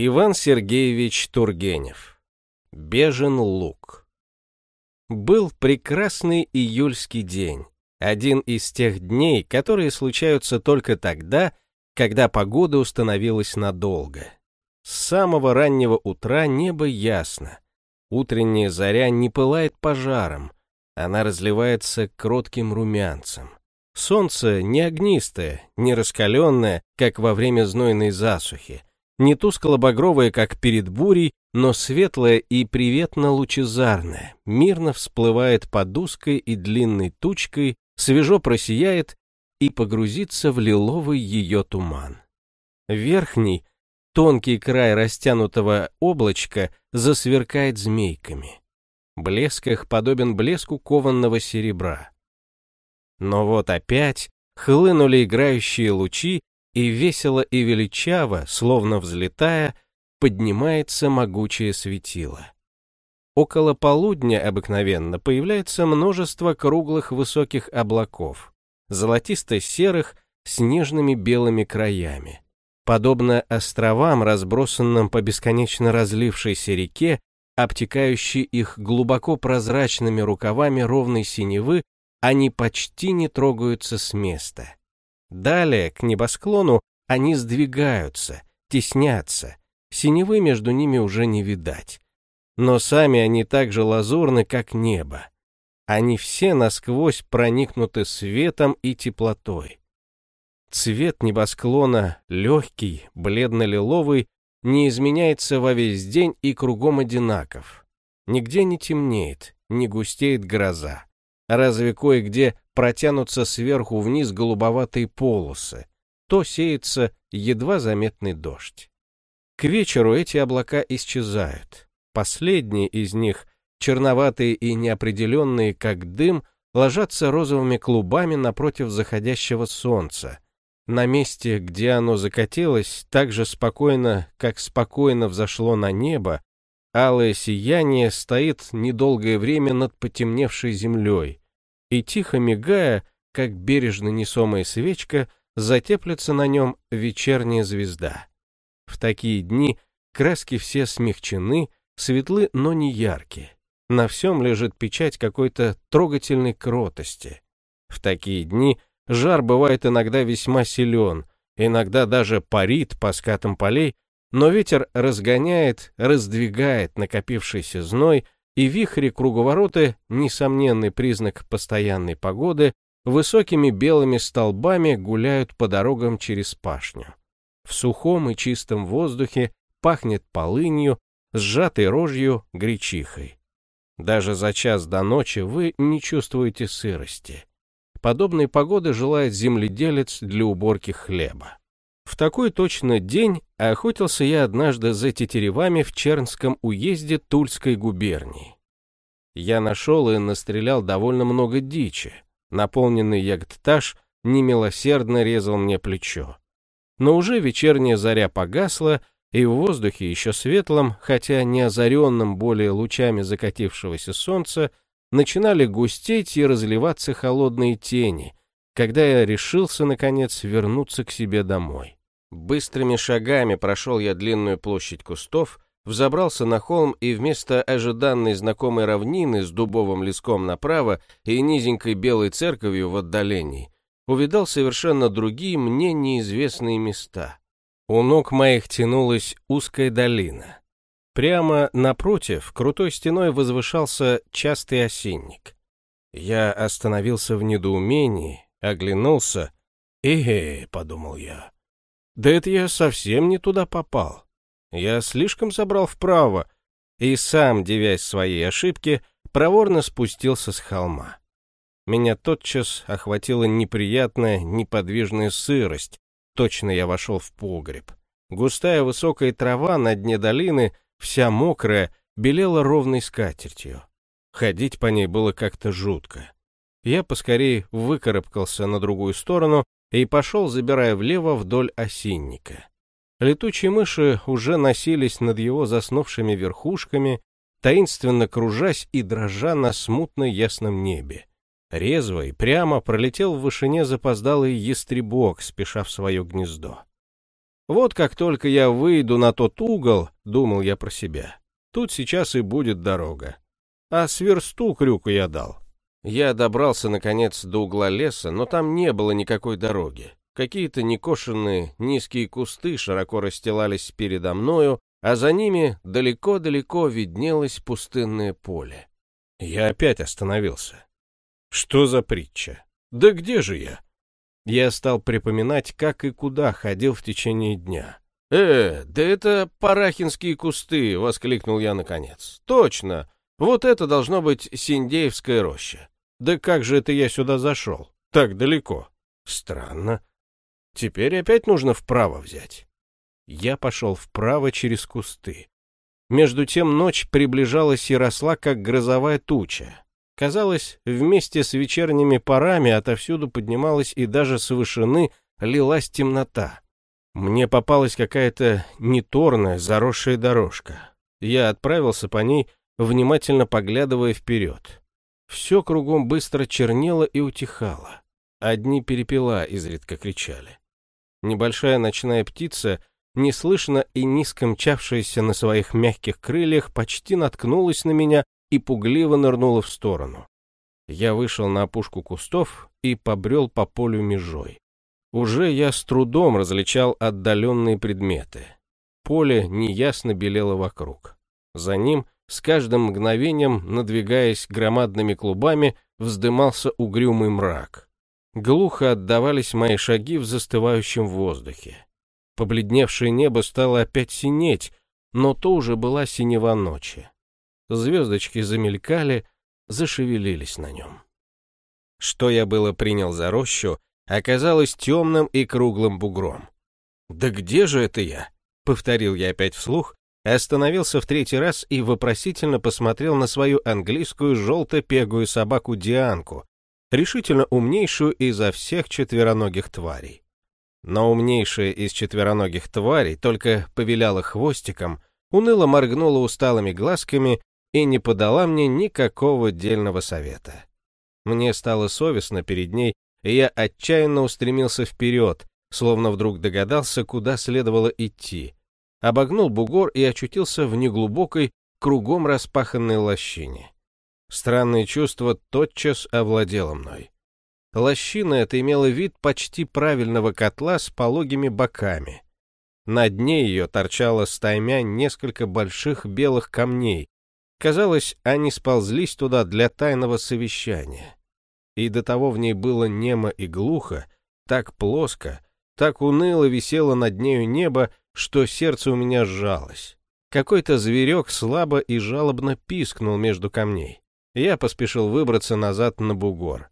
Иван Сергеевич Тургенев. Бежен лук. Был прекрасный июльский день, один из тех дней, которые случаются только тогда, когда погода установилась надолго. С самого раннего утра небо ясно. Утренняя заря не пылает пожаром, она разливается кротким румянцем. Солнце не огнистое, не раскаленное, как во время знойной засухи, не тускло-багровое, как перед бурей, но светлое и приветно-лучезарное, мирно всплывает под узкой и длинной тучкой, свежо просияет и погрузится в лиловый ее туман. Верхний, тонкий край растянутого облачка засверкает змейками. Блеск их подобен блеску кованного серебра. Но вот опять хлынули играющие лучи, и весело и величаво, словно взлетая, поднимается могучее светило. Около полудня обыкновенно появляется множество круглых высоких облаков, золотисто-серых с нежными белыми краями. Подобно островам, разбросанным по бесконечно разлившейся реке, обтекающей их глубоко прозрачными рукавами ровной синевы, они почти не трогаются с места. Далее, к небосклону, они сдвигаются, теснятся, синевы между ними уже не видать. Но сами они так же лазурны, как небо. Они все насквозь проникнуты светом и теплотой. Цвет небосклона, легкий, бледно-лиловый, не изменяется во весь день и кругом одинаков. Нигде не темнеет, не густеет гроза. Разве кое-где протянутся сверху вниз голубоватые полосы, то сеется едва заметный дождь. К вечеру эти облака исчезают. Последние из них, черноватые и неопределенные, как дым, ложатся розовыми клубами напротив заходящего солнца. На месте, где оно закатилось, так же спокойно, как спокойно взошло на небо, Алое сияние стоит недолгое время над потемневшей землей, и тихо мигая, как бережно несомая свечка, затеплится на нем вечерняя звезда. В такие дни краски все смягчены, светлы, но не яркие. На всем лежит печать какой-то трогательной кротости. В такие дни жар бывает иногда весьма силен, иногда даже парит по скатам полей, но ветер разгоняет, раздвигает накопившийся зной, и вихри круговороты, несомненный признак постоянной погоды, высокими белыми столбами гуляют по дорогам через пашню. В сухом и чистом воздухе пахнет полынью, сжатой рожью, гречихой. Даже за час до ночи вы не чувствуете сырости. Подобной погоды желает земледелец для уборки хлеба. В такой точно день охотился я однажды за тетеревами в Чернском уезде Тульской губернии. Я нашел и настрелял довольно много дичи. Наполненный ягдтаж немилосердно резал мне плечо. Но уже вечерняя заря погасла, и в воздухе еще светлом, хотя не озаренном более лучами закатившегося солнца, начинали густеть и разливаться холодные тени, когда я решился, наконец, вернуться к себе домой. Быстрыми шагами прошел я длинную площадь кустов, взобрался на холм и вместо ожиданной знакомой равнины с дубовым леском направо и низенькой белой церковью в отдалении, увидал совершенно другие мне неизвестные места. У ног моих тянулась узкая долина. Прямо напротив крутой стеной возвышался частый осинник. Я остановился в недоумении, оглянулся. «Эге», — подумал я, да это я совсем не туда попал. Я слишком забрал вправо, и сам, девясь своей ошибке, проворно спустился с холма. Меня тотчас охватила неприятная, неподвижная сырость. Точно я вошел в погреб. Густая высокая трава на дне долины, вся мокрая, белела ровной скатертью. Ходить по ней было как-то жутко. Я поскорее выкарабкался на другую сторону и пошел, забирая влево вдоль осинника. Летучие мыши уже носились над его заснувшими верхушками, таинственно кружась и дрожа на смутно ясном небе. Резво и прямо пролетел в вышине запоздалый ястребок, спеша в свое гнездо. Вот как только я выйду на тот угол, думал я про себя, тут сейчас и будет дорога. А сверсту крюку я дал. Я добрался, наконец, до угла леса, но там не было никакой дороги. Какие-то некошенные низкие кусты широко расстилались передо мною, а за ними далеко-далеко виднелось пустынное поле. Я опять остановился. Что за притча? Да где же я? Я стал припоминать, как и куда ходил в течение дня. «Э, да это парахинские кусты!» — воскликнул я наконец. «Точно! Вот это должно быть Синдеевская роща. Да как же это я сюда зашел? Так далеко. Странно. Теперь опять нужно вправо взять. Я пошел вправо через кусты. Между тем ночь приближалась и росла, как грозовая туча. Казалось, вместе с вечерними парами отовсюду поднималась и даже с вышины лилась темнота. Мне попалась какая-то неторная, заросшая дорожка. Я отправился по ней, внимательно поглядывая вперед. Все кругом быстро чернело и утихало. Одни перепела изредка кричали. Небольшая ночная птица, неслышно и низко мчавшаяся на своих мягких крыльях, почти наткнулась на меня и пугливо нырнула в сторону. Я вышел на опушку кустов и побрел по полю межой. Уже я с трудом различал отдаленные предметы. Поле неясно белело вокруг. За ним, с каждым мгновением, надвигаясь громадными клубами, вздымался угрюмый мрак. Глухо отдавались мои шаги в застывающем воздухе. Побледневшее небо стало опять синеть, но то уже была синева ночи. Звездочки замелькали, зашевелились на нем. Что я было принял за рощу, оказалось темным и круглым бугром. «Да где же это я?» — повторил я опять вслух, остановился в третий раз и вопросительно посмотрел на свою английскую желто-пегую собаку Дианку, решительно умнейшую изо всех четвероногих тварей. Но умнейшая из четвероногих тварей только повиляла хвостиком, уныло моргнула усталыми глазками и не подала мне никакого дельного совета. Мне стало совестно перед ней, и я отчаянно устремился вперед, словно вдруг догадался, куда следовало идти. Обогнул бугор и очутился в неглубокой, кругом распаханной лощине. Странное чувство тотчас овладело мной. Лощина эта имела вид почти правильного котла с пологими боками. На дне ее торчало стаймя несколько больших белых камней. Казалось, они сползлись туда для тайного совещания. И до того в ней было немо и глухо, так плоско, так уныло висело над нею небо, что сердце у меня сжалось. Какой-то зверек слабо и жалобно пискнул между камней. Я поспешил выбраться назад на бугор.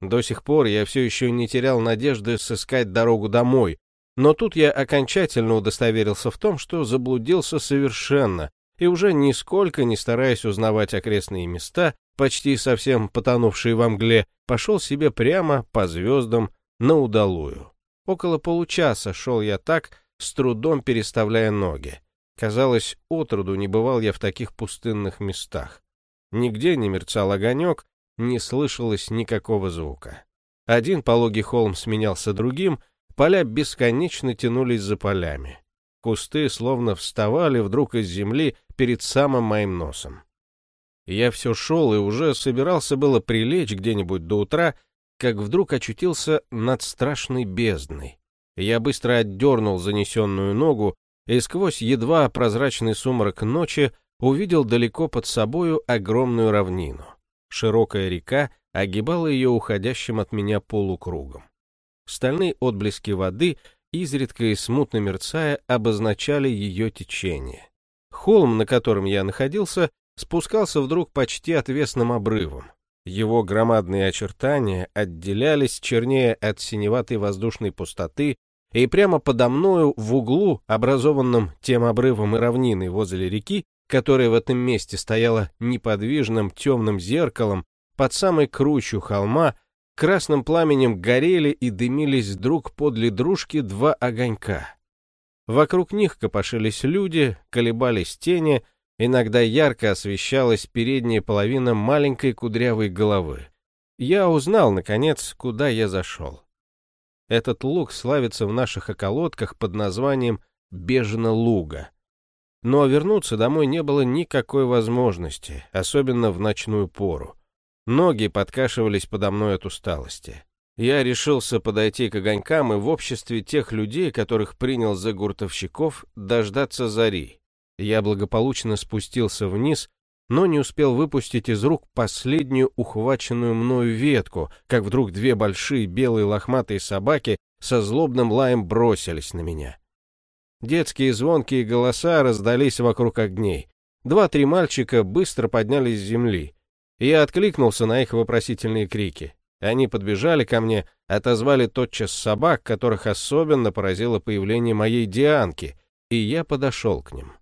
До сих пор я все еще не терял надежды сыскать дорогу домой, но тут я окончательно удостоверился в том, что заблудился совершенно, и уже нисколько не стараясь узнавать окрестные места, почти совсем потонувшие во мгле, пошел себе прямо по звездам на удалую. Около получаса шел я так, с трудом переставляя ноги. Казалось, отроду не бывал я в таких пустынных местах. Нигде не мерцал огонек, не слышалось никакого звука. Один пологий холм сменялся другим, поля бесконечно тянулись за полями. Кусты словно вставали вдруг из земли перед самым моим носом. Я все шел и уже собирался было прилечь где-нибудь до утра, как вдруг очутился над страшной бездной. Я быстро отдернул занесенную ногу, и сквозь едва прозрачный сумрак ночи увидел далеко под собою огромную равнину. Широкая река огибала ее уходящим от меня полукругом. Стальные отблески воды, изредка и смутно мерцая, обозначали ее течение. Холм, на котором я находился, спускался вдруг почти отвесным обрывом. Его громадные очертания отделялись чернее от синеватой воздушной пустоты, и прямо подо мною в углу, образованном тем обрывом и равниной возле реки, которая в этом месте стояла неподвижным темным зеркалом под самой кручу холма, красным пламенем горели и дымились друг подле дружки два огонька. Вокруг них копошились люди, колебались тени, иногда ярко освещалась передняя половина маленькой кудрявой головы. Я узнал, наконец, куда я зашел. Этот луг славится в наших околотках под названием Бежина луга. Но вернуться домой не было никакой возможности, особенно в ночную пору. Ноги подкашивались подо мной от усталости. Я решился подойти к огонькам и в обществе тех людей, которых принял за гуртовщиков, дождаться зари. Я благополучно спустился вниз, но не успел выпустить из рук последнюю ухваченную мною ветку, как вдруг две большие белые лохматые собаки со злобным лаем бросились на меня. Детские звонкие голоса раздались вокруг огней. Два-три мальчика быстро поднялись с земли. Я откликнулся на их вопросительные крики. Они подбежали ко мне, отозвали тотчас собак, которых особенно поразило появление моей Дианки, и я подошел к ним.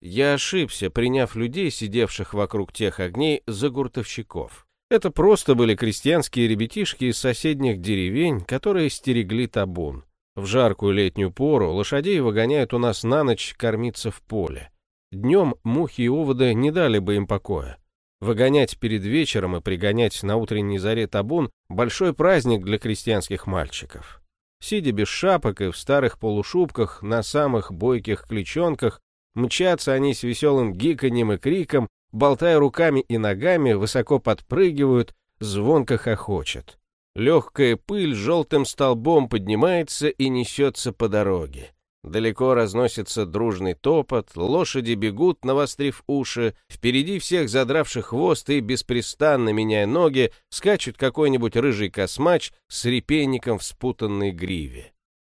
Я ошибся, приняв людей, сидевших вокруг тех огней, за гуртовщиков. Это просто были крестьянские ребятишки из соседних деревень, которые стерегли табун. В жаркую летнюю пору лошадей выгоняют у нас на ночь кормиться в поле. Днем мухи и оводы не дали бы им покоя. Выгонять перед вечером и пригонять на утренней заре табун – большой праздник для крестьянских мальчиков. Сидя без шапок и в старых полушубках на самых бойких кличонках, мчатся они с веселым гиканьем и криком, болтая руками и ногами, высоко подпрыгивают, звонко хохочет. Легкая пыль желтым столбом поднимается и несется по дороге. Далеко разносится дружный топот, лошади бегут, навострив уши, впереди всех задравших хвост и, беспрестанно меняя ноги, скачет какой-нибудь рыжий космач с репейником в спутанной гриве.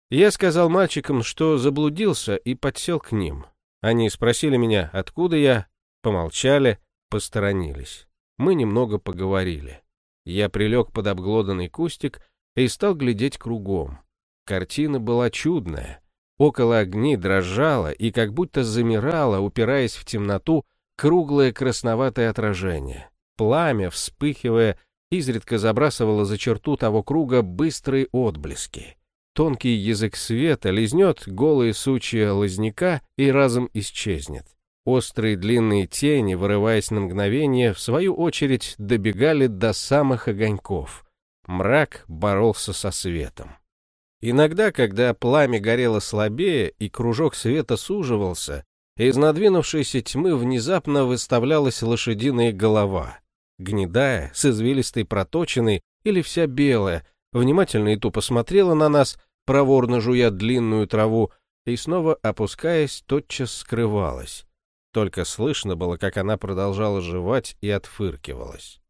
Я сказал мальчикам, что заблудился, и подсел к ним. Они спросили меня, откуда я, помолчали, посторонились. Мы немного поговорили. Я прилег под обглоданный кустик и стал глядеть кругом. Картина была чудная. Около огней дрожало и как будто замирало, упираясь в темноту, круглое красноватое отражение. Пламя, вспыхивая, изредка забрасывало за черту того круга быстрые отблески. Тонкий язык света лизнет голые сучья лозняка и разом исчезнет. Острые длинные тени, вырываясь на мгновение, в свою очередь добегали до самых огоньков. Мрак боролся со светом. Иногда, когда пламя горело слабее и кружок света суживался, из надвинувшейся тьмы внезапно выставлялась лошадиная голова, гнедая, с извилистой проточиной или вся белая, внимательно и тупо смотрела на нас, проворно жуя длинную траву, и снова, опускаясь, тотчас скрывалась. Только слышно было, как она продолжала жевать и отфыркивалась.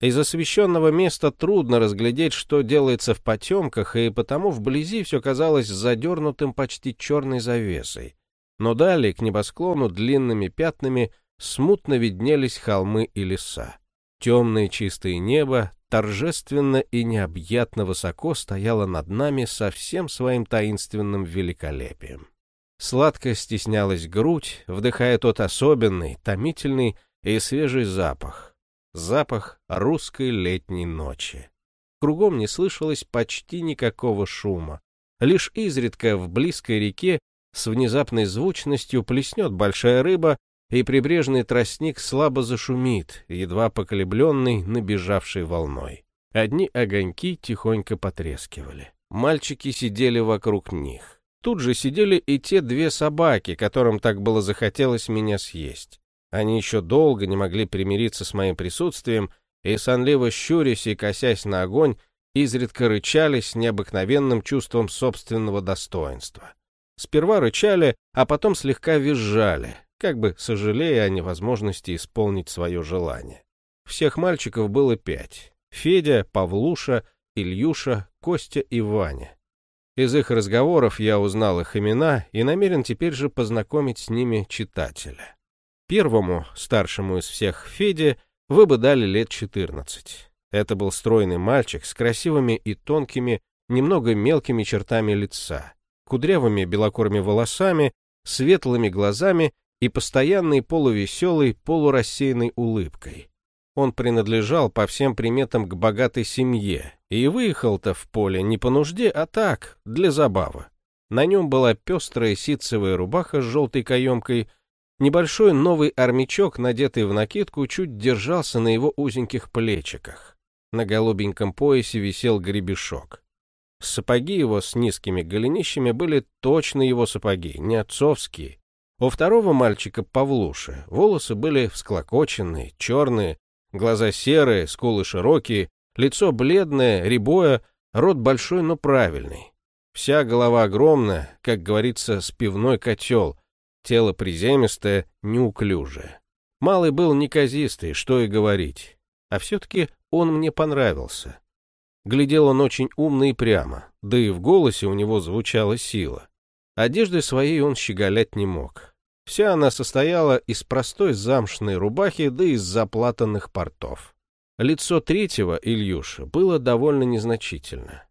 Из освещенного места трудно разглядеть, что делается в потемках, и потому вблизи все казалось задернутым почти черной завесой. Но далее к небосклону длинными пятнами смутно виднелись холмы и леса. Темное чистое небо торжественно и необъятно высоко стояло над нами со всем своим таинственным великолепием. Сладко стеснялась грудь, вдыхая тот особенный, томительный и свежий запах, запах русской летней ночи. Кругом не слышалось почти никакого шума. Лишь изредка в близкой реке с внезапной звучностью плеснет большая рыба, и прибрежный тростник слабо зашумит, едва поколебленный набежавшей волной. Одни огоньки тихонько потрескивали. Мальчики сидели вокруг них. Тут же сидели и те две собаки, которым так было захотелось меня съесть. Они еще долго не могли примириться с моим присутствием, и, сонливо щурясь и косясь на огонь, изредка рычали с необыкновенным чувством собственного достоинства. Сперва рычали, а потом слегка визжали, как бы сожалея о невозможности исполнить свое желание. Всех мальчиков было пять. Федя, Павлуша, Ильюша, Костя и Ваня. Из их разговоров я узнал их имена и намерен теперь же познакомить с ними читателя. Первому, старшему из всех, Феде, вы бы дали лет 14. Это был стройный мальчик с красивыми и тонкими, немного мелкими чертами лица, кудрявыми белокорыми волосами, светлыми глазами и постоянной полувеселой, полурассеянной улыбкой. Он принадлежал по всем приметам к богатой семье и выехал-то в поле не по нужде, а так, для забавы. На нем была пестрая ситцевая рубаха с желтой каемкой, Небольшой новый армячок, надетый в накидку, чуть держался на его узеньких плечиках. На голубеньком поясе висел гребешок. Сапоги его с низкими голенищами были точно его сапоги, не отцовские. У второго мальчика Павлуши волосы были всклокоченные, черные, глаза серые, скулы широкие, лицо бледное, рябое, рот большой, но правильный. Вся голова огромная, как говорится, с котел, тело приземистое, неуклюжее. Малый был неказистый, что и говорить. А все-таки он мне понравился. Глядел он очень умно и прямо, да и в голосе у него звучала сила. Одеждой своей он щеголять не мог. Вся она состояла из простой замшной рубахи, да из заплатанных портов. Лицо третьего, Ильюша, было довольно незначительно.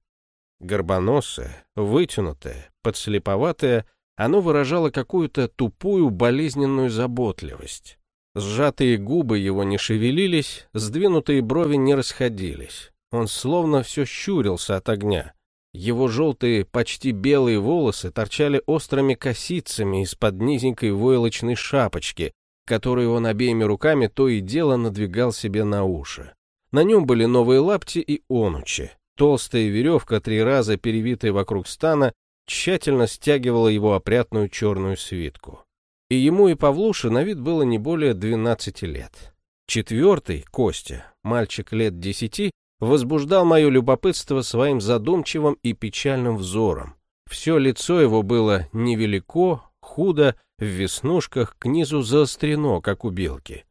Горбоносое, вытянутое, подслеповатое, оно выражало какую-то тупую болезненную заботливость. Сжатые губы его не шевелились, сдвинутые брови не расходились. Он словно все щурился от огня. Его желтые, почти белые волосы торчали острыми косицами из-под низенькой войлочной шапочки, которую он обеими руками то и дело надвигал себе на уши. На нем были новые лапти и онучи. Толстая веревка, три раза перевитая вокруг стана, тщательно стягивала его опрятную черную свитку. И ему и Павлуше на вид было не более 12 лет. Четвертый, Костя, мальчик лет десяти, возбуждал мое любопытство своим задумчивым и печальным взором. Все лицо его было невелико, худо, в веснушках, к низу заострено, как у белки.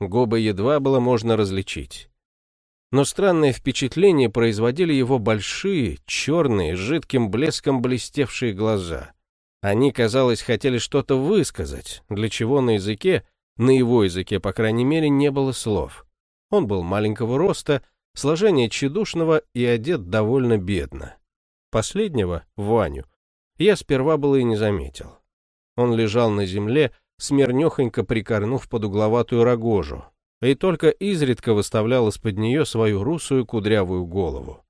Губы едва было можно различить. Но странное впечатление производили его большие, черные, жидким блеском блестевшие глаза. Они, казалось, хотели что-то высказать, для чего на языке, на его языке, по крайней мере, не было слов. Он был маленького роста, сложение тщедушного и одет довольно бедно. Последнего, Ваню, я сперва было и не заметил. Он лежал на земле, смирнехонько прикорнув под угловатую рогожу, и только изредка выставлял из-под нее свою русую кудрявую голову.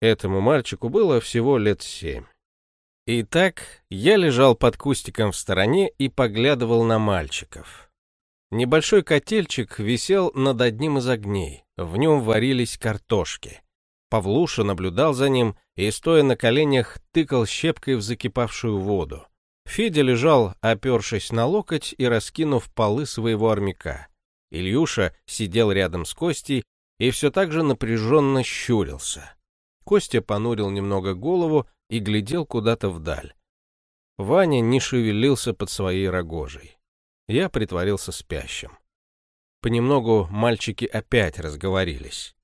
Этому мальчику было всего лет семь. Итак, я лежал под кустиком в стороне и поглядывал на мальчиков. Небольшой котельчик висел над одним из огней, в нем варились картошки. Павлуша наблюдал за ним и, стоя на коленях, тыкал щепкой в закипавшую воду. Федя лежал, опершись на локоть и раскинув полы своего армяка. Ильюша сидел рядом с Костей и все так же напряженно щурился. Костя понурил немного голову и глядел куда-то вдаль. Ваня не шевелился под своей рогожей. Я притворился спящим. Понемногу мальчики опять разговорились.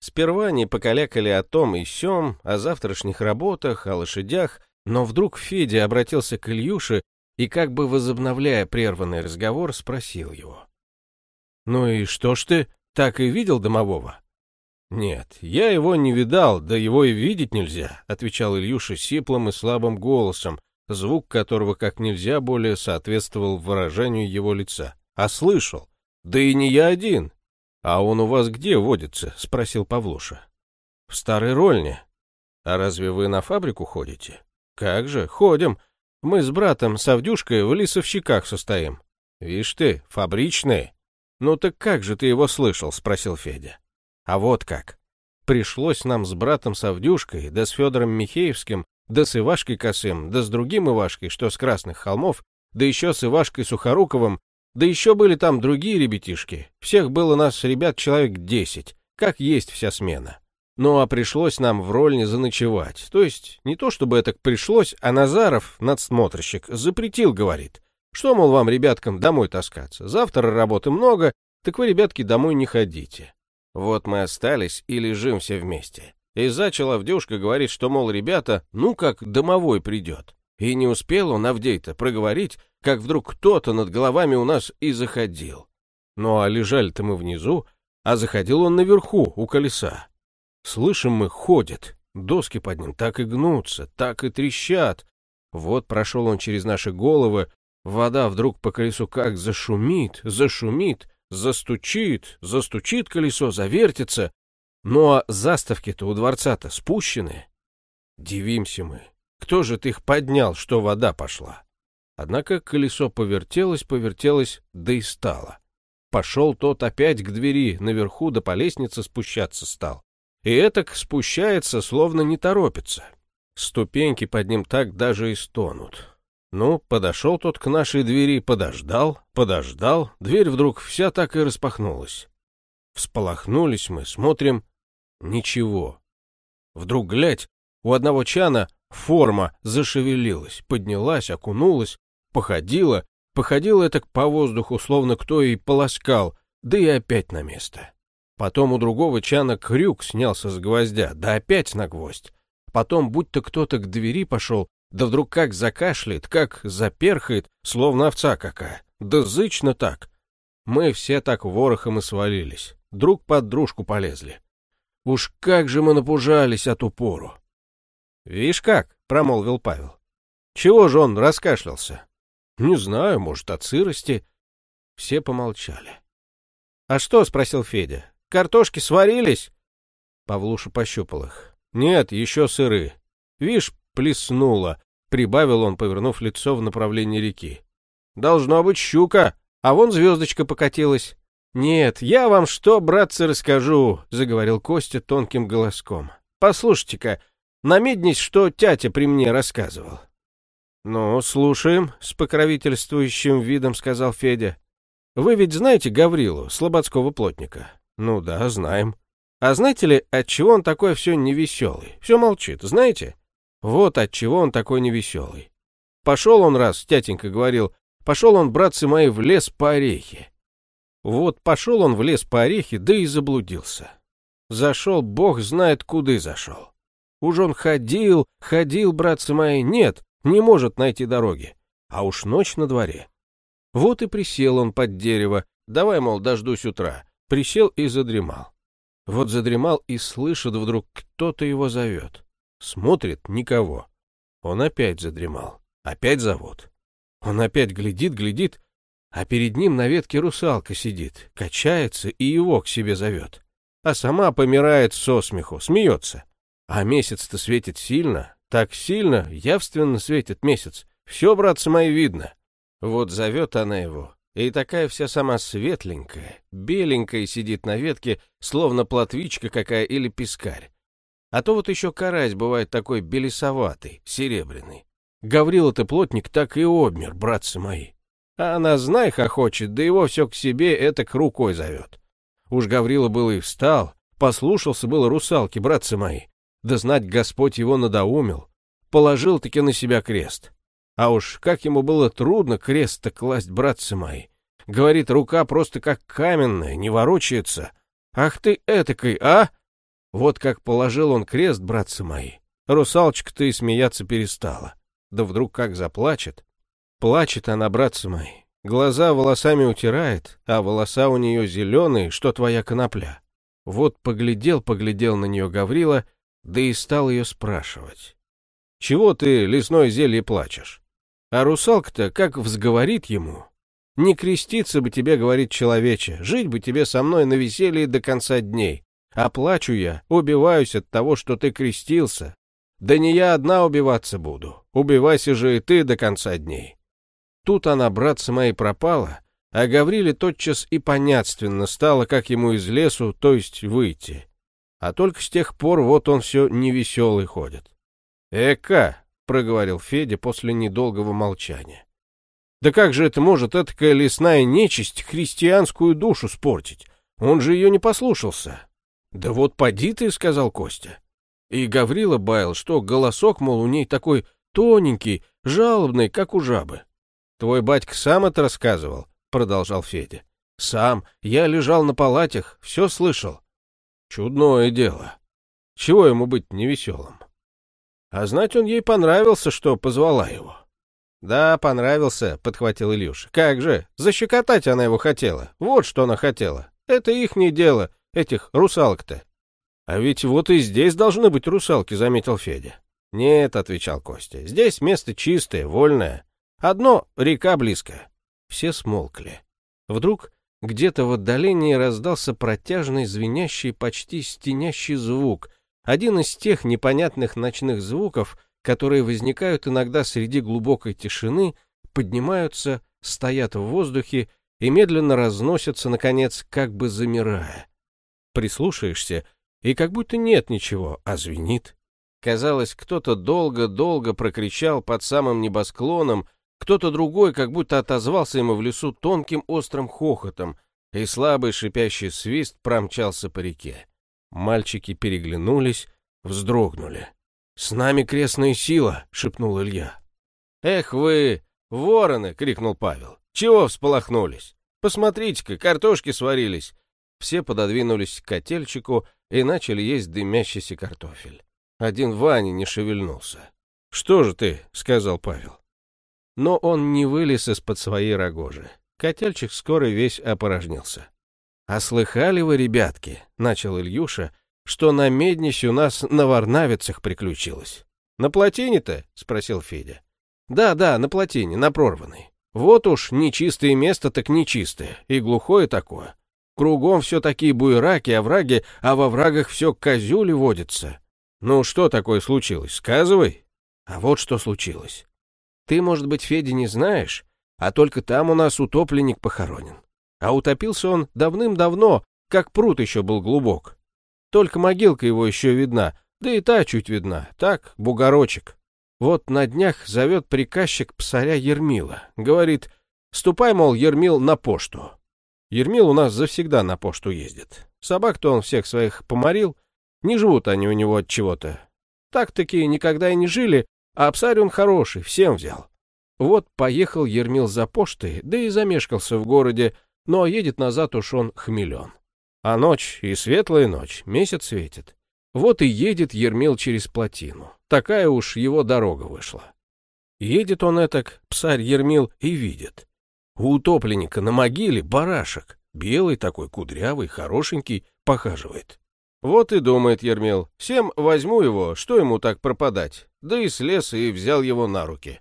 Сперва они покалякали о том и сём, о завтрашних работах, о лошадях, но вдруг Федя обратился к Ильюше и, как бы возобновляя прерванный разговор, спросил его. «Ну и что ж ты, так и видел домового?» «Нет, я его не видал, да его и видеть нельзя», — отвечал Ильюша сиплым и слабым голосом, звук которого как нельзя более соответствовал выражению его лица. «А слышал? Да и не я один». «А он у вас где водится?» — спросил Павлуша. «В старой рольне». «А разве вы на фабрику ходите?» «Как же, ходим. Мы с братом Савдюшкой в лисовщиках состоим». «Вишь ты, фабричные». «Ну так как же ты его слышал?» — спросил Федя. «А вот как. Пришлось нам с братом Савдюшкой, да с Федором Михеевским, да с Ивашкой Косым, да с другим Ивашкой, что с Красных холмов, да еще с Ивашкой Сухоруковым, да еще были там другие ребятишки. Всех было нас, ребят, человек десять, как есть вся смена. Ну а пришлось нам в роль не заночевать. То есть, не то чтобы это пришлось, а Назаров, надсмотрщик, запретил, говорит. Что, мол, вам, ребяткам, домой таскаться? Завтра работы много, так вы, ребятки, домой не ходите. Вот мы остались и лежим все вместе. И зачал Авдюшка говорить, что, мол, ребята, ну как домовой придет. И не успел он, Авдей-то, проговорить, как вдруг кто-то над головами у нас и заходил. Ну а лежали-то мы внизу, а заходил он наверху, у колеса. Слышим мы, ходит, доски под ним так и гнутся, так и трещат. Вот прошел он через наши головы, вода вдруг по колесу как зашумит, зашумит, застучит, застучит колесо, завертится, а заставки-то у дворца-то спущены. Дивимся мы. Кто же ты их поднял, что вода пошла? Однако колесо повертелось, повертелось, да и стало. Пошел тот опять к двери, наверху да по лестнице спущаться стал. и этак спущается, словно не торопится. Ступеньки под ним так даже и стонут. Ну, подошел тот к нашей двери, подождал, подождал, дверь вдруг вся так и распахнулась. Всполохнулись мы, смотрим, ничего. Вдруг, глядь, у одного чана форма зашевелилась, поднялась, окунулась, походила, походила так по воздуху, словно кто и полоскал, да и опять на место. Потом у другого чана крюк снялся с гвоздя, да опять на гвоздь. Потом будто кто-то к двери пошел, да вдруг как закашляет, как заперхает, словно овца какая. Да зычно так. Мы все так ворохом и свалились. Друг под дружку полезли. Уж как же мы напужались от упору. — Вишь как, — промолвил Павел. — Чего же он раскашлялся? — Не знаю, может, от сырости. Все помолчали. — А что? — спросил Федя. — Картошки сварились? Павлуша пощупал их. «Нет, еще сыры. Вишь, плеснуло», — прибавил он, повернув лицо в направлении реки. «Должно быть щука, а вон звездочка покатилась». «Нет, я вам что, братцы, расскажу», — заговорил Костя тонким голоском. «Послушайте-ка, намеднись, что тятя при мне рассказывал». «Ну, слушаем», — с покровительствующим видом сказал Федя. «Вы ведь знаете Гаврилу, слободского плотника?» «Ну да, знаем». А знаете ли, от чего он такой все невеселый? Все молчит, знаете? Вот от чего он такой невеселый. Пошел он раз, тятенька говорил, пошел он, братцы мои, в лес по орехи. Вот пошел он в лес по орехи, да и заблудился. Зашел, бог знает, куда и зашел. Уж он ходил, ходил, братцы мои, нет, не может найти дороги. А уж ночь на дворе. Вот и присел он под дерево, давай, мол, дождусь утра. Присел и задремал. Вот задремал и слышит вдруг, кто-то его зовет. Смотрит — никого. Он опять задремал. Опять зовут. Он опять глядит, глядит, а перед ним на ветке русалка сидит, качается и его к себе зовет. А сама помирает со смеху, смеется. А месяц-то светит сильно, так сильно, явственно светит месяц. Все, братцы мои, видно. Вот зовет она его, и такая вся сама светленькая, беленькая сидит на ветке, словно плотвичка какая или пескарь. А то вот еще карась бывает такой белесоватый, серебряный. Гаврила-то плотник так и обмер, братцы мои. А она, знай, хохочет, да его все к себе это к рукой зовет. Уж Гаврила был и встал, послушался было русалки, братцы мои. Да знать Господь его надоумил, положил-таки на себя крест. А уж как ему было трудно крест-то класть, братцы мои. Говорит, рука просто как каменная, не ворочается. Ах ты этакой, а? Вот как положил он крест, братцы мои. Русалочка-то и смеяться перестала. Да вдруг как заплачет. Плачет она, братцы мои. Глаза волосами утирает, а волоса у нее зеленые, что твоя конопля. Вот поглядел, поглядел на нее Гаврила, да и стал ее спрашивать. «Чего ты, лесное зелье, плачешь?» А русалка-то как взговорит ему. Не креститься бы тебе, говорит человече, жить бы тебе со мной на веселье до конца дней. А плачу я, убиваюсь от того, что ты крестился. Да не я одна убиваться буду, убивайся же и ты до конца дней. Тут она, братцы мои, пропала, а Гавриле тотчас и понятственно стало, как ему из лесу, то есть выйти. А только с тех пор вот он все невеселый ходит. Эка, — проговорил Федя после недолгого молчания. «Да как же это может этакая лесная нечисть христианскую душу спортить? Он же ее не послушался». «Да вот поди ты», — сказал Костя. И Гаврила баял, что голосок, мол, у ней такой тоненький, жалобный, как у жабы. «Твой батька сам это рассказывал?» — продолжал Федя. «Сам. Я лежал на палатях, все слышал». «Чудное дело. Чего ему быть невеселым?» А знать он ей понравился, что позвала его. Да, понравился, подхватил Илюша. Как же, защекотать она его хотела. Вот что она хотела. Это их не дело, этих русалок-то. А ведь вот и здесь должны быть русалки, заметил Федя. Нет, отвечал Костя. Здесь место чистое, вольное. Одно река близко. Все смолкли. Вдруг где-то в отдалении раздался протяжный, звенящий, почти стенящий звук, один из тех непонятных ночных звуков, которые возникают иногда среди глубокой тишины, поднимаются, стоят в воздухе и медленно разносятся, наконец, как бы замирая. Прислушаешься, и как будто нет ничего, а звенит. Казалось, кто-то долго-долго прокричал под самым небосклоном, кто-то другой как будто отозвался ему в лесу тонким острым хохотом, и слабый шипящий свист промчался по реке. Мальчики переглянулись, вздрогнули. «С нами крестная сила!» — шепнул Илья. «Эх вы, вороны!» — крикнул Павел. «Чего всполохнулись? Посмотрите-ка, картошки сварились!» Все пододвинулись к котельчику и начали есть дымящийся картофель. Один Ваня не шевельнулся. «Что же ты?» — сказал Павел. Но он не вылез из-под своей рогожи. Котельчик скоро весь опорожнился. «А слыхали вы, ребятки?» — начал Ильюша, что на меднище у нас на Варнавицах приключилось. «На плотине-то?» — спросил Федя. «Да, да, на плотине, на прорванной. Вот уж нечистое место так нечистое, и глухое такое. Кругом все такие буераки, овраги, а во врагах все козюли водятся. «Ну, что такое случилось? Сказывай». «А вот что случилось. Ты, может быть, Федя, не знаешь, а только там у нас утопленник похоронен. А утопился он давным-давно, как пруд еще был глубок. Только могилка его еще видна, да и та чуть видна, так, бугорочек. Вот на днях зовет приказчик псаря Ермила. Говорит, ступай, мол, Ермил, на пошту. Ермил у нас завсегда на пошту ездит. Собак-то он всех своих поморил, не живут они у него от чего-то. Так-таки никогда и не жили, а псарь он хороший, всем взял. Вот поехал Ермил за почтой, да и замешкался в городе, но едет назад уж он хмелен. А ночь, и светлая ночь, месяц светит. Вот и едет Ермил через плотину. Такая уж его дорога вышла. Едет он этак, псарь Ермил, и видит. У утопленника на могиле барашек, белый такой, кудрявый, хорошенький, похаживает. Вот и думает Ермил, всем возьму его, что ему так пропадать, да и слез и взял его на руки.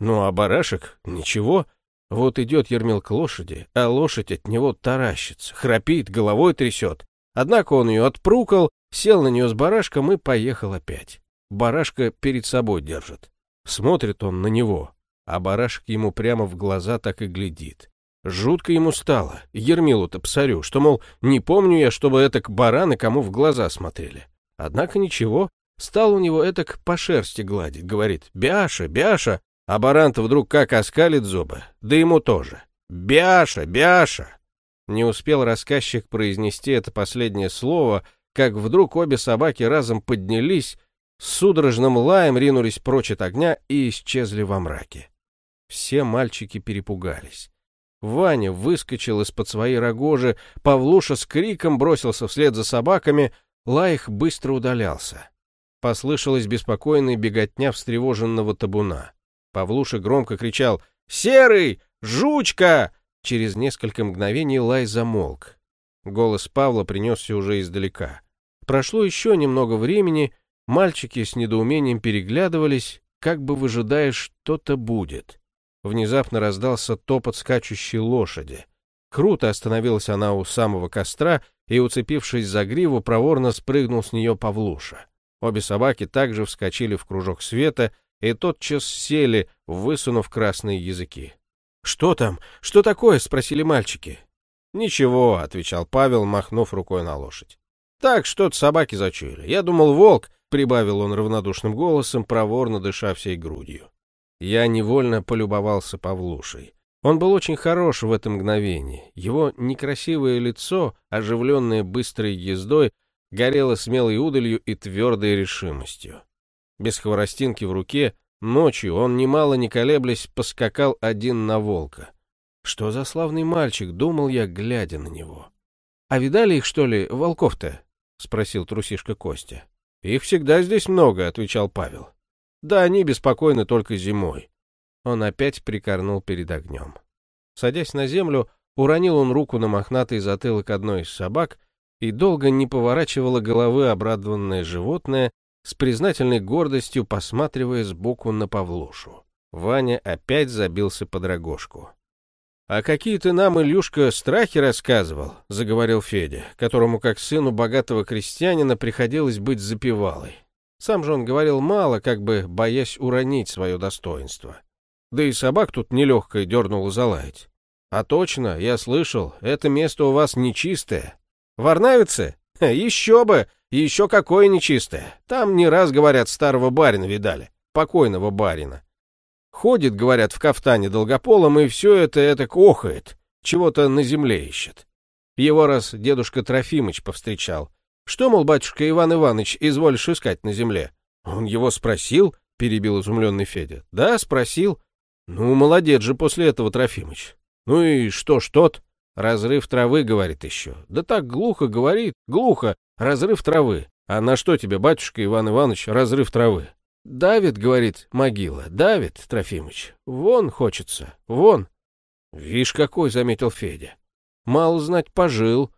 Ну а барашек — ничего. Вот идет Ермил к лошади, а лошадь от него таращится, храпит, головой трясет. Однако он ее отпрукал, сел на нее с барашком и поехал опять. Барашка перед собой держит. Смотрит он на него, а барашек ему прямо в глаза так и глядит. Жутко ему стало, Ермилу-то псарю, что, мол, не помню я, чтобы этак бараны кому в глаза смотрели. Однако ничего, стал у него этак по шерсти гладить, говорит, «Бяша, Бяша!» А баран-то вдруг как оскалит зубы, да ему тоже. «Бяша, Бяша!» Не успел рассказчик произнести это последнее слово, как вдруг обе собаки разом поднялись, с судорожным лаем ринулись прочь от огня и исчезли во мраке. Все мальчики перепугались. Ваня выскочил из-под своей рогожи, Павлуша с криком бросился вслед за собаками, Лаих быстро удалялся. Послышалась беспокойная беготня встревоженного табуна. Павлуша громко кричал «Серый! Жучка!» Через несколько мгновений лай замолк. Голос Павла принесся уже издалека. Прошло еще немного времени, мальчики с недоумением переглядывались, как бы выжидая, что-то будет. Внезапно раздался топот скачущей лошади. Круто остановилась она у самого костра, и, уцепившись за гриву, проворно спрыгнул с нее Павлуша. Обе собаки также вскочили в кружок света и тотчас сели, высунув красные языки. «Что там? Что такое?» — спросили мальчики. «Ничего», — отвечал Павел, махнув рукой на лошадь. «Так, что-то собаки зачуяли. Я думал, волк», — прибавил он равнодушным голосом, проворно дыша всей грудью. Я невольно полюбовался Павлушей. Он был очень хорош в это мгновение. Его некрасивое лицо, оживленное быстрой ездой, горело смелой удалью и твердой решимостью. Без хворостинки в руке, ночью он, немало не колеблясь, поскакал один на волка. Что за славный мальчик, думал я, глядя на него. — А видали их, что ли, волков-то? — спросил трусишка Костя. — Их всегда здесь много, — отвечал Павел. Да они беспокойны только зимой. Он опять прикорнул перед огнем. Садясь на землю, уронил он руку на мохнатый затылок одной из собак и долго не поворачивало головы обрадованное животное, с признательной гордостью посматривая сбоку на Павлушу. Ваня опять забился под рогожку. — А какие ты нам, Илюшка, страхи рассказывал, — заговорил Федя, которому, как сыну богатого крестьянина, приходилось быть запевалой. Сам же он говорил мало, как бы боясь уронить свое достоинство. Да и собак тут нелегкое дернуло залаять. А точно, я слышал, это место у вас нечистое. Варнавицы? Еще бы, еще какое нечистое. Там не раз, говорят, старого барина видали, покойного барина. Ходит, говорят, в кафтане долгополом, и все это это охает, чего-то на земле ищет. Его раз дедушка Трофимыч повстречал. Что, мол, батюшка Иван Иванович, изволишь искать на земле? Он его спросил, перебил изумленный Федя. Да, спросил. Ну, молодец же после этого Трофимыч. Ну и что ж тот? Разрыв травы, говорит еще. Да так глухо говорит, глухо, разрыв травы. А на что тебе, батюшка Иван Иванович, разрыв травы? Давит, говорит, могила, давит, Трофимыч. Вон хочется, вон. Вишь какой, заметил Федя. Мало знать, пожил.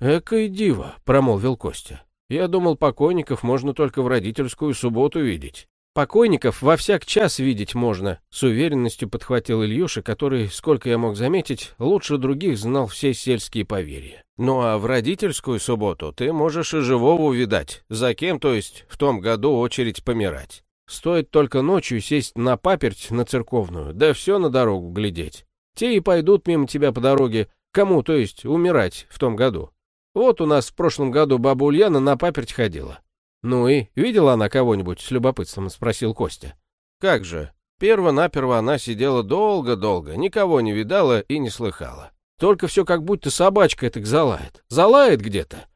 Экой диво, промолвил Костя. Я думал, покойников можно только в родительскую субботу видеть. Покойников во всяк час видеть можно, с уверенностью подхватил Ильюша, который, сколько я мог заметить, лучше других знал все сельские поверья. Ну а в родительскую субботу ты можешь и живого увидать, за кем, то есть, в том году очередь помирать. Стоит только ночью сесть на паперть на церковную, да все на дорогу глядеть. Те и пойдут мимо тебя по дороге, кому, то есть, умирать в том году. Вот у нас в прошлом году баба Ульяна на паперть ходила. «Ну и, видела она кого-нибудь?» — с любопытством спросил Костя. «Как же? Перво-наперво она сидела долго-долго, никого не видала и не слыхала. Только все как будто собачка это залает. Залает где-то.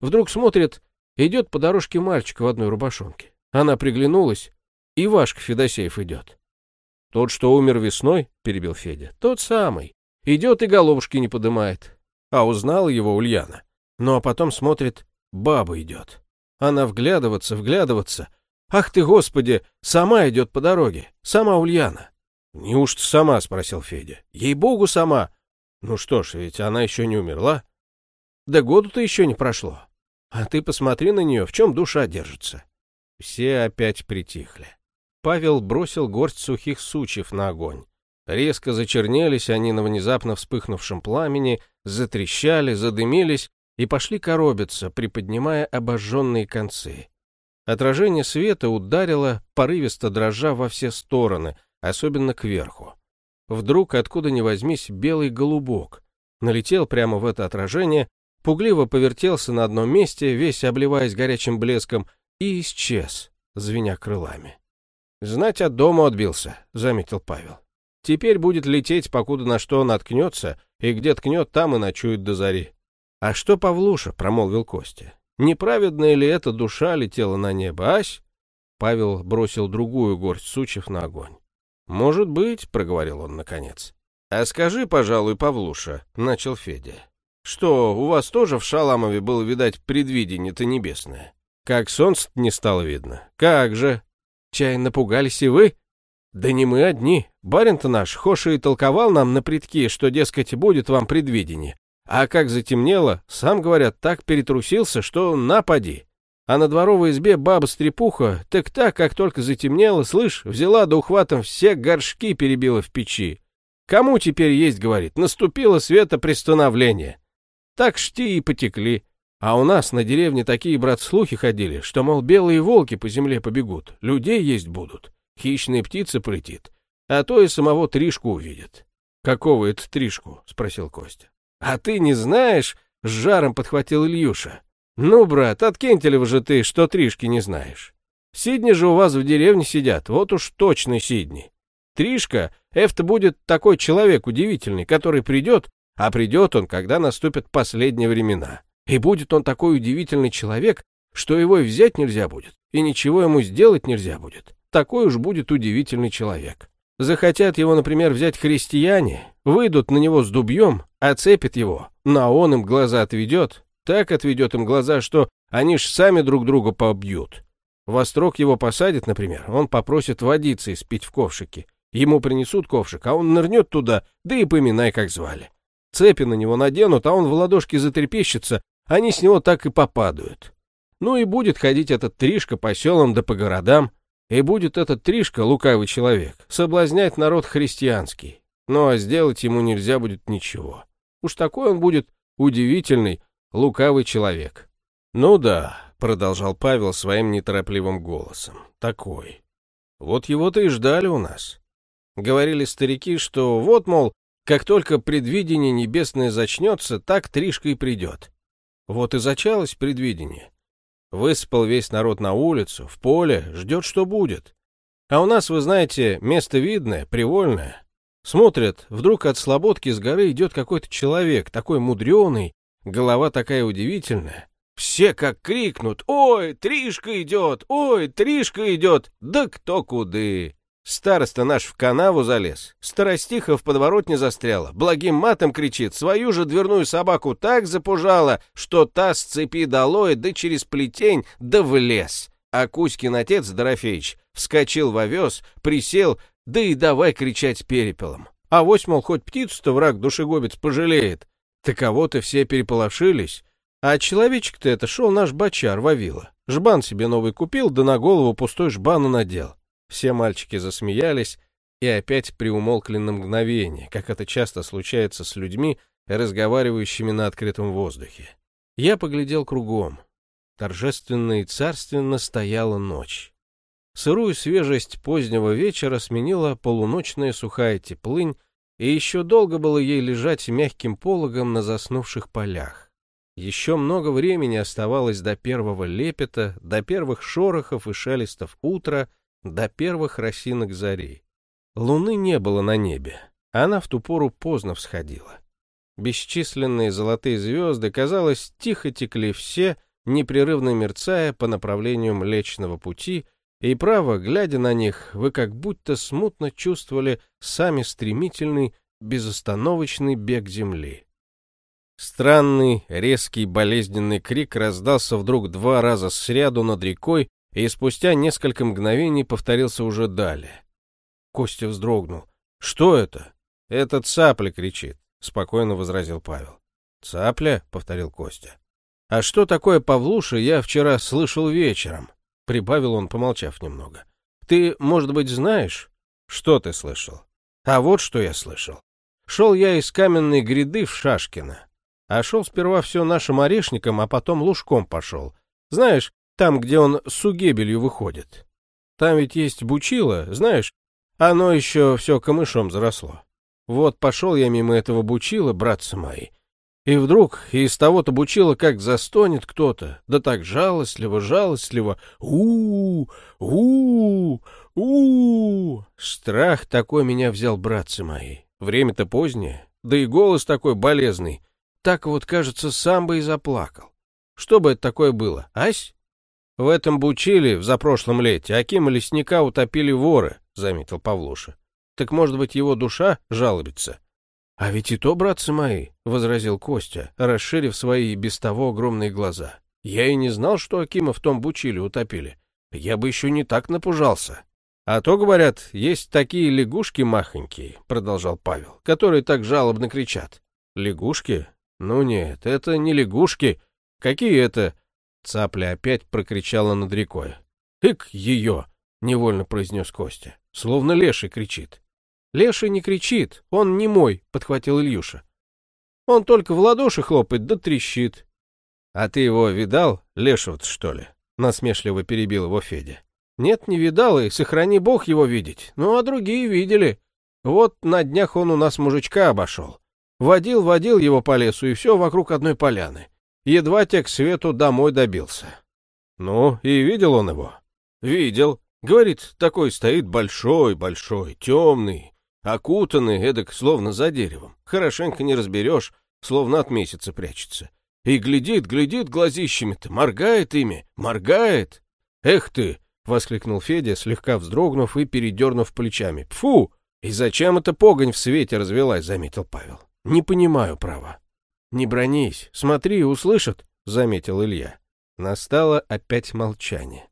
Вдруг смотрит, идет по дорожке мальчик в одной рубашонке. Она приглянулась, и Вашка Федосеев идет. «Тот, что умер весной?» — перебил Федя. «Тот самый. Идет и головушки не подымает». А узнала его Ульяна. Ну а потом смотрит, баба идет. Она вглядываться, вглядываться. Ах ты, Господи, сама идет по дороге. Сама Ульяна. Неужто сама? Спросил Федя. Ей-богу, сама. Ну что ж, ведь она еще не умерла. Да году-то еще не прошло. А ты посмотри на нее, в чем душа держится. Все опять притихли. Павел бросил горсть сухих сучьев на огонь. Резко зачернелись они на внезапно вспыхнувшем пламени, затрещали, задымились, и пошли коробиться, приподнимая обожженные концы. Отражение света ударило, порывисто дрожа во все стороны, особенно кверху. Вдруг, откуда ни возьмись, белый голубок налетел прямо в это отражение, пугливо повертелся на одном месте, весь обливаясь горячим блеском, и исчез, звеня крылами. «Знать от дома отбился», — заметил Павел. «Теперь будет лететь, покуда на что наткнется, и где ткнет, там и ночует до зари. «А что Павлуша?» — промолвил Костя. «Неправедная ли эта душа летела на небо, ась?» Павел бросил другую горсть сучьев на огонь. «Может быть», — проговорил он наконец. «А скажи, пожалуй, Павлуша», — начал Федя, «что у вас тоже в Шаламове было, видать, предвидение-то небесное? Как солнце не стало видно? Как же? Чай напугались и вы?» «Да не мы одни. Барин-то наш, Хоша и толковал нам на предки, что, дескать, будет вам предвидение. А как затемнело, сам, говорят, так перетрусился, что напади. А на дворовой избе баба-стрепуха, так так, как только затемнело, слышь, взяла до ухватом все горшки перебила в печи. Кому теперь есть, говорит, наступило светопрестановление. Так шти и потекли. А у нас на деревне такие, брат, слухи ходили, что, мол, белые волки по земле побегут, людей есть будут, хищные птицы полетит, а то и самого Тришку увидят. — Какого это Тришку? — спросил Костя. «А ты не знаешь?» — с жаром подхватил Ильюша. «Ну, брат, от Кентелева же ты, что Тришки не знаешь. Сидни же у вас в деревне сидят, вот уж точно Сидни. Тришка, это будет такой человек удивительный, который придет, а придет он, когда наступят последние времена. И будет он такой удивительный человек, что его и взять нельзя будет, и ничего ему сделать нельзя будет. Такой уж будет удивительный человек. Захотят его, например, взять христиане, выйдут на него с дубьем, оцепит его, на он им глаза отведет, так отведет им глаза, что они ж сами друг друга побьют. Во строк его посадят, например, он попросит водиться и спить в ковшике. Ему принесут ковшик, а он нырнет туда, да и поминай, как звали. Цепи на него наденут, а он в ладошки затрепещется, они с него так и попадают. Ну и будет ходить этот Тришка по селам да по городам, и будет этот Тришка, лукавый человек, соблазнять народ христианский. Ну а сделать ему нельзя будет ничего. Уж такой он будет удивительный, лукавый человек. Ну да, продолжал Павел своим неторопливым голосом. Такой. Вот его-то и ждали у нас. Говорили старики, что вот, мол, как только предвидение небесное зачнется, так Тришка и придет. Вот и зачалось предвидение. Высыпал весь народ на улицу, в поле, ждет, что будет. А у нас, вы знаете, место видное, привольное. Смотрят, вдруг от слободки с горы идет какой-то человек, такой мудреный, голова такая удивительная. Все как крикнут «Ой, Тришка идет! Ой, Тришка идет!» Да кто куды! Староста наш в канаву залез, старостиха в подворотне застряла, благим матом кричит, свою же дверную собаку так запужала, что та с цепи долой, да через плетень, да в лес. А Кузькин отец, Дорофеич, вскочил в овес, присел, да и давай кричать перепелом. А вось, мол, хоть птицу-то враг душегубец пожалеет. Таково-то все переполошились. А человечек-то это шел наш бочар Вавила. Жбан себе новый купил, да на голову пустой жбану надел. Все мальчики засмеялись и опять приумолкли на мгновение, как это часто случается с людьми, разговаривающими на открытом воздухе. Я поглядел кругом. Торжественно и царственно стояла ночь. Сырую свежесть позднего вечера сменила полуночная сухая теплынь, и еще долго было ей лежать мягким пологом на заснувших полях. Еще много времени оставалось до первого лепета, до первых шорохов и шелестов утра — до первых росинок зари. Луны не было на небе, она в ту пору поздно всходила. Бесчисленные золотые звезды, казалось, тихо текли все, непрерывно мерцая по направлению Млечного Пути, и, право, глядя на них, вы как будто смутно чувствовали сами стремительный, безостановочный бег земли. Странный, резкий, болезненный крик раздался вдруг два раза сряду над рекой, и спустя несколько мгновений повторился уже далее. Костя вздрогнул. «Что это?» «Это цапля кричит», — спокойно возразил Павел. «Цапля?» — повторил Костя. «А что такое Павлуша, я вчера слышал вечером», — прибавил он, помолчав немного. «Ты, может быть, знаешь?» «Что ты слышал?» «А вот что я слышал. Шел я из каменной гряды в Шашкино. А шел сперва все нашим орешником, а потом лужком пошел. Знаешь, там, где он с угебелью выходит. Там ведь есть бучило, знаешь, оно еще все камышом заросло. Вот пошел я мимо этого бучила, братцы мои, и вдруг из того-то бучила как застонет кто-то, да так жалостливо, жалостливо, у у у у Страх такой меня взял, братцы мои. Время-то позднее, да и голос такой болезный. Так вот, кажется, сам бы и заплакал. Что бы это такое было, ась? В этом бучили в запрошлом лете Акима лесника утопили воры, заметил Павлуша. Так может быть его душа жалобится? А ведь и то, братцы мои, возразил Костя, расширив свои без того огромные глаза. Я и не знал, что Акима в том бучиле утопили. Я бы еще не так напужался. А то, говорят, есть такие лягушки махонькие, продолжал Павел, которые так жалобно кричат. Лягушки? Ну нет, это не лягушки. Какие это Цапля опять прокричала над рекой. «Эк, ее!» — невольно произнес Костя. Словно леший кричит. «Леший не кричит, он не мой», — подхватил Ильюша. «Он только в ладоши хлопает да трещит». «А ты его видал, лешего что ли?» — насмешливо перебил его Федя. «Нет, не видал, и сохрани бог его видеть. Ну, а другие видели. Вот на днях он у нас мужичка обошел. Водил, водил его по лесу, и все вокруг одной поляны. Едва те к свету домой добился. Ну, и видел он его? Видел. Говорит, такой стоит большой-большой, темный, окутанный, эдак, словно за деревом. Хорошенько не разберешь, словно от месяца прячется. И глядит, глядит глазищами-то, моргает ими, моргает. Эх ты! — воскликнул Федя, слегка вздрогнув и передернув плечами. «Пфу! И зачем эта погонь в свете развелась?» — заметил Павел. «Не понимаю, право». «Не бронись, смотри, услышат», — заметил Илья. Настало опять молчание.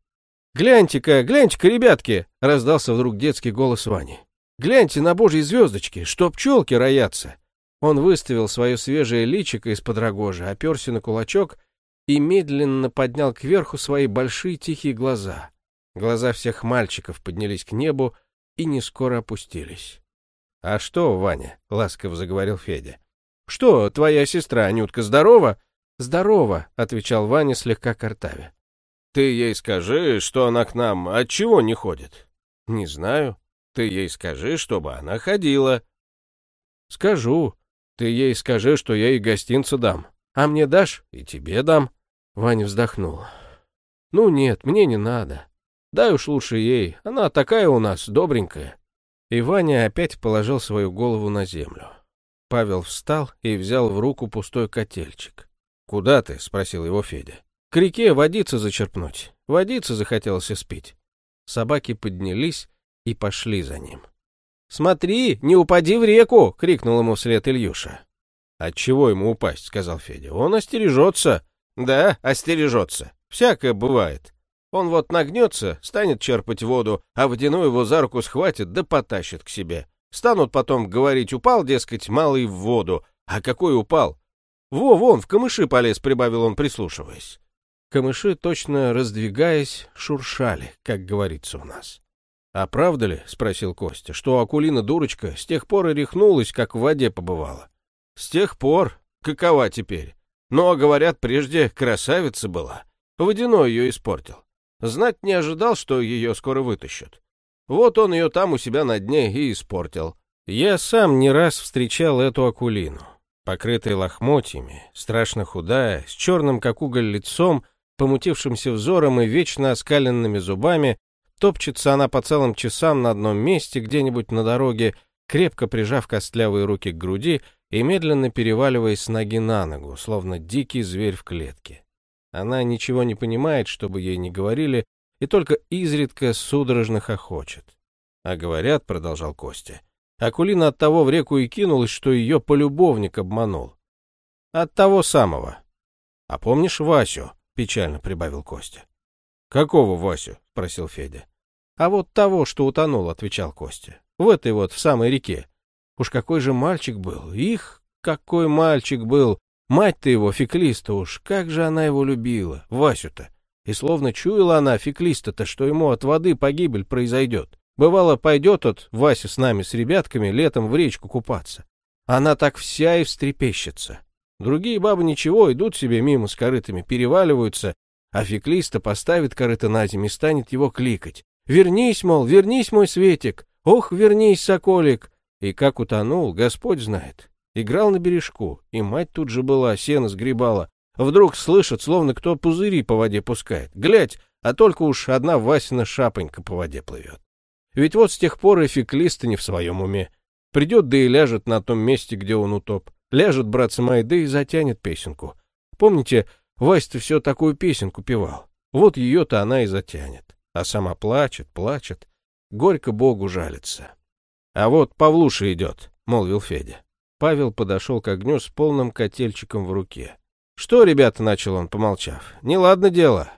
«Гляньте-ка, гляньте-ка, ребятки!» — раздался вдруг детский голос Вани. «Гляньте на божьи звездочки, что пчелки роятся!» Он выставил свое свежее личико из-под рогожи, оперся на кулачок и медленно поднял кверху свои большие тихие глаза. Глаза всех мальчиков поднялись к небу и не скоро опустились. «А что, Ваня?» — ласково заговорил Федя. «Что, твоя сестра Анютка здорова?» «Здорова», — отвечал Ваня слегка картавя. «Ты ей скажи, что она к нам от чего не ходит?» «Не знаю. Ты ей скажи, чтобы она ходила». «Скажу. Ты ей скажи, что я ей гостинцу дам. А мне дашь? И тебе дам. Ваня вздохнул. Ну нет, мне не надо. Дай уж лучше ей, она такая у нас, добренькая. И Ваня опять положил свою голову на землю. Павел встал и взял в руку пустой котельчик. «Куда ты?» — спросил его Федя. «К реке водиться зачерпнуть. Водиться захотелось спить». Собаки поднялись и пошли за ним. «Смотри, не упади в реку!» — крикнул ему вслед Ильюша. «Отчего ему упасть?» — сказал Федя. «Он остережется». «Да, остережется. Всякое бывает. Он вот нагнется, станет черпать воду, а водяной его за руку схватит да потащит к себе. Станут потом говорить, упал, дескать, малый в воду. А какой упал? Во, вон, в камыши полез, прибавил он, прислушиваясь. Камыши, точно раздвигаясь, шуршали, как говорится у нас. «А правда ли, — спросил Костя, — что Акулина дурочка с тех пор и рехнулась, как в воде побывала? С тех пор? Какова теперь? Ну, а говорят, прежде красавица была. Водяной ее испортил. Знать не ожидал, что ее скоро вытащат. Вот он ее там у себя на дне и испортил. Я сам не раз встречал эту акулину. Покрытая лохмотьями, страшно худая, с черным как уголь лицом, помутившимся взором и вечно оскаленными зубами, топчется она по целым часам на одном месте где-нибудь на дороге, крепко прижав костлявые руки к груди и медленно переваливаясь с ноги на ногу, словно дикий зверь в клетке. Она ничего не понимает, чтобы ей не говорили, и только изредка судорожно хохочет. А говорят, — продолжал Костя, — Акулина от того в реку и кинулась, что ее полюбовник обманул. От того самого. А помнишь Васю? — печально прибавил Костя. Какого Васю? — спросил Федя. А вот того, что утонул, — отвечал Костя. В этой вот, в самой реке. Уж какой же мальчик был. Их, какой мальчик был. Мать-то его, феклиста уж, как же она его любила, Васю-то. И словно чуяла она, феклиста-то, что ему от воды погибель произойдет. Бывало, пойдет от Вася с нами, с ребятками, летом в речку купаться. Она так вся и встрепещется. Другие бабы ничего, идут себе мимо с корытами, переваливаются, а феклиста поставит корыто на землю и станет его кликать. «Вернись, мол, вернись, мой Светик! Ох, вернись, соколик!» И как утонул, Господь знает. Играл на бережку, и мать тут же была, сено сгребала. Вдруг слышат, словно кто пузыри по воде пускает. Глядь, а только уж одна Васина шапонька по воде плывет. Ведь вот с тех пор и феклиста не в своем уме. Придет, да и ляжет на том месте, где он утоп. Ляжет, братцы мои, да и затянет песенку. Помните, Вась-то все такую песенку певал. Вот ее-то она и затянет. А сама плачет, плачет. Горько Богу жалится. — А вот Павлуша идет, — молвил Федя. Павел подошел к огню с полным котельчиком в руке. «Что, ребята?» — начал он, помолчав. «Неладно дело».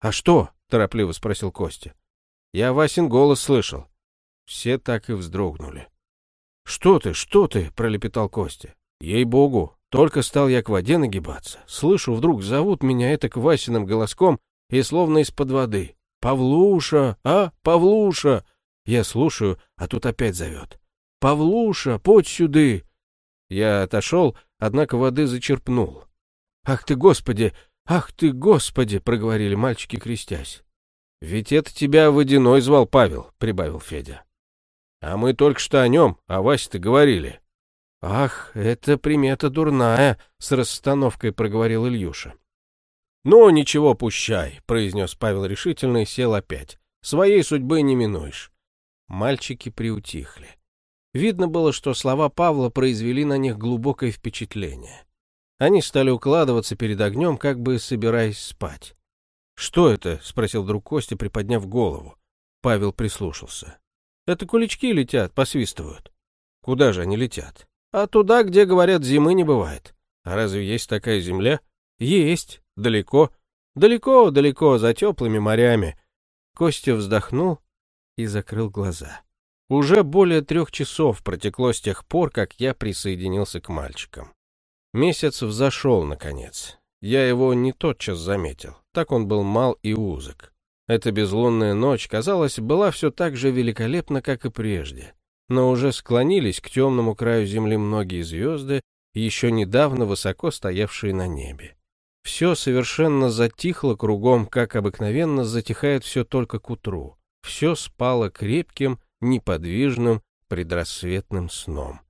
«А что?» — торопливо спросил Костя. «Я Васин голос слышал». Все так и вздрогнули. «Что ты, что ты?» — пролепетал Костя. «Ей-богу, только стал я к воде нагибаться. Слышу, вдруг зовут меня это к Васиным голоском и словно из-под воды. «Павлуша! А, Павлуша!» Я слушаю, а тут опять зовет. «Павлуша, подь сюды!» Я отошел, однако воды зачерпнул. «Ах ты, Господи! Ах ты, Господи!» — проговорили мальчики, крестясь. «Ведь это тебя водяной звал Павел», — прибавил Федя. «А мы только что о нем, о Васе-то говорили». «Ах, это примета дурная», — с расстановкой проговорил Ильюша. «Ну, ничего, пущай», — произнес Павел решительно и сел опять. «Своей судьбы не минуешь». Мальчики приутихли. Видно было, что слова Павла произвели на них глубокое впечатление. Они стали укладываться перед огнем, как бы собираясь спать. «Что это?» — спросил друг Костя, приподняв голову. Павел прислушался. «Это кулички летят, посвистывают». «Куда же они летят?» «А туда, где, говорят, зимы не бывает». «А разве есть такая земля?» «Есть. Далеко. Далеко, далеко, за теплыми морями». Костя вздохнул и закрыл глаза. Уже более трех часов протекло с тех пор, как я присоединился к мальчикам. Месяц взошел, наконец. Я его не тотчас заметил, так он был мал и узок. Эта безлунная ночь, казалось, была все так же великолепна, как и прежде. Но уже склонились к темному краю земли многие звезды, еще недавно высоко стоявшие на небе. Все совершенно затихло кругом, как обыкновенно затихает все только к утру. Все спало крепким, неподвижным предрассветным сном.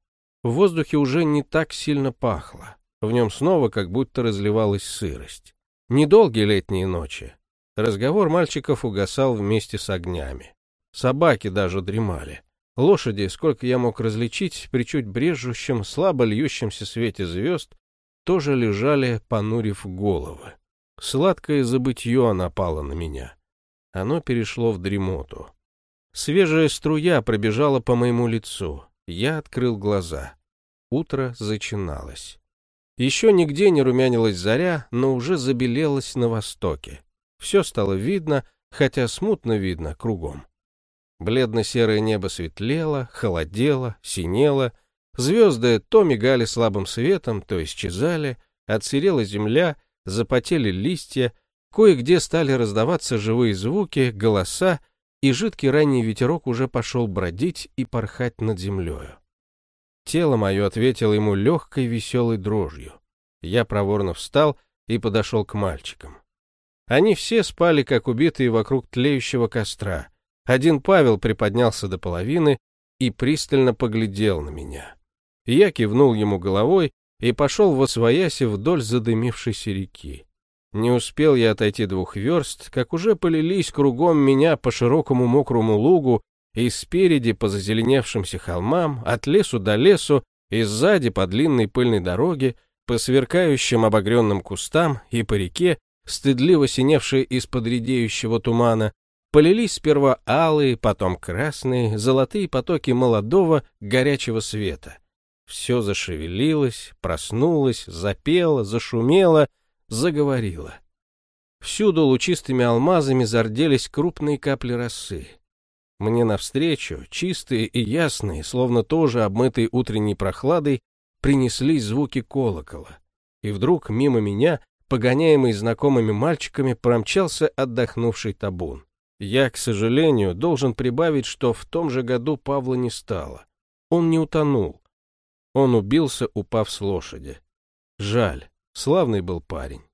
В воздухе уже не так сильно пахло. В нем снова как будто разливалась сырость. Недолгие летние ночи. Разговор мальчиков угасал вместе с огнями. Собаки даже дремали. Лошади, сколько я мог различить, при чуть брежущем, слабо льющемся свете звезд, тоже лежали, понурив головы. Сладкое забытье напало на меня. Оно перешло в дремоту. Свежая струя пробежала по моему лицу. Я открыл глаза. Утро зачиналось. Еще нигде не румянилась заря, но уже забелелась на востоке. Все стало видно, хотя смутно видно кругом. Бледно-серое небо светлело, холодело, синело, звезды то мигали слабым светом, то исчезали, отсырела земля, запотели листья, кое-где стали раздаваться живые звуки, голоса, и жидкий ранний ветерок уже пошел бродить и порхать над землею. Тело мое ответило ему легкой веселой дрожью. Я проворно встал и подошел к мальчикам. Они все спали, как убитые вокруг тлеющего костра. Один Павел приподнялся до половины и пристально поглядел на меня. Я кивнул ему головой и пошел во свояси вдоль задымившейся реки. Не успел я отойти двух верст, как уже полились кругом меня по широкому мокрому лугу, и спереди по зазеленевшимся холмам, от лесу до лесу, и сзади по длинной пыльной дороге, по сверкающим обогренным кустам и по реке, стыдливо синевшие из-под редеющего тумана, полились сперва алые, потом красные, золотые потоки молодого, горячего света. Все зашевелилось, проснулось, запело, зашумело, заговорило. Всюду лучистыми алмазами зарделись крупные капли росы. Мне навстречу, чистые и ясные, словно тоже обмытые утренней прохладой, принеслись звуки колокола. И вдруг мимо меня погоняемый знакомыми мальчиками, промчался отдохнувший табун. Я, к сожалению, должен прибавить, что в том же году Павла не стало. Он не утонул. Он убился, упав с лошади. Жаль, славный был парень.